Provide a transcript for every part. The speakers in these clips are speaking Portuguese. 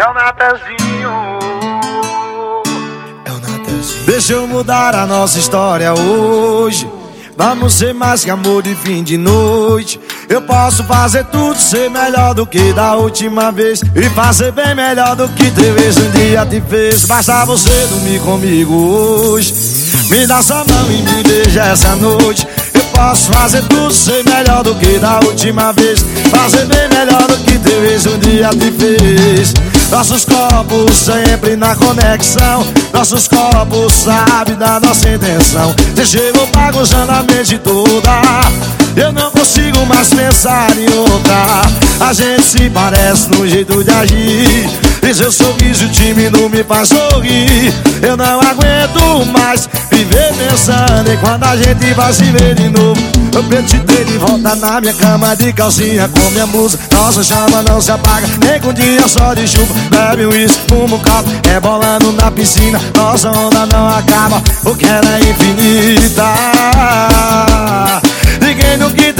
É o Natanzinho. É o Natanzinho. Deixa eu mudar a nossa história hoje. Vamos ser mais que amor de fim de noite. Eu posso fazer tudo, ser melhor do que da última vez. E fazer bem melhor do que talvez um dia te fez. Basta você dormir comigo hoje. Me dá sua mão e me beija essa noite. Eu posso fazer tudo, ser melhor do que da última vez. Fazer bem melhor do que talvez um dia te fez. Nossos corpos sempre na conexão. Nossos corpos sabem da nossa intenção. Você chegou bagunçando a mente toda. Eu não mais pensar em outra A gente se parece no jeito de agir. E seu sorriso tímido me faz sorrir. Eu não aguento mais viver pensando Em quando a gente vai se ver de novo. Eu petitei de volta na minha cama de calcinha com minha musa Nossa chama não se apaga nem com dia só de chuva. Bebe um uísque, fuma um copo, rebolando na piscina. Nossa onda não acaba, porque ela é infinita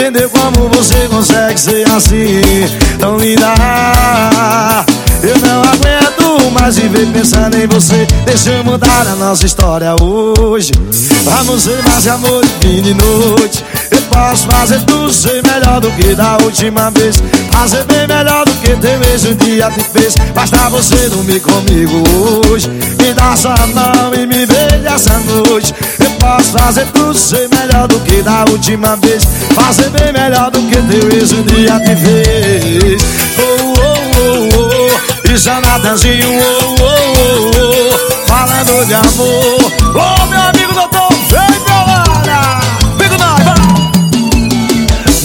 Entendeu como você consegue ser assim Tão linda. Eu não aguento mais viver pensando em você. Deixa eu mudar a nossa história hoje. Vamos ser mais amor de fim de noite. Eu posso fazer tudo ser melhor do que da última vez. Fazer bem melhor do que teu ex um dia te fez. Basta você dormir comigo hoje. Me dá sua mão e me veja essa noite posso fazer tudo ser melhor do que da última vez. Fazer bem melhor do que teu ex um dia te fez Oh, oh, oh, oh Jonathanzinho, oh, oh, oh,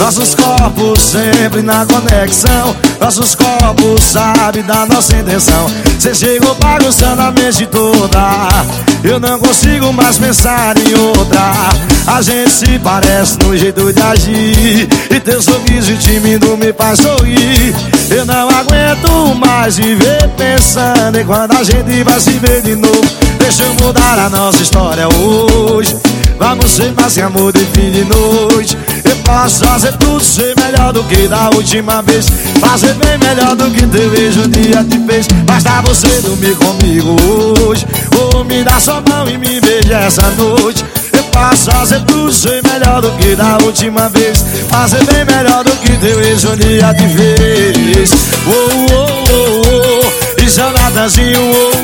nossos corpos sempre na conexão. Nossos corpos sabem da nossa intenção. Cê chegou bagunçando a mente toda. Eu não consigo mais pensar em outra. A gente se parece no jeito de agir. E teu sorriso tímido me faz sorrir. Eu não aguento mais viver pensando Em quando a gente vai se ver de novo. Deixa eu mudar a nossa história hoje. Vamos ser mais que amor de fim de noite posso fazer tudo ser melhor do que da última vez. Fazer bem melhor do que teu beijo um dia te fez. Basta você dormir comigo hoje. Ou me dar sua mão e me beijar essa noite. Eu posso fazer tudo ser melhor do que da última vez. Fazer bem melhor do que teu beijo um dia te fez. Oh, oh, oh, oh Isso é nadazinho, oh,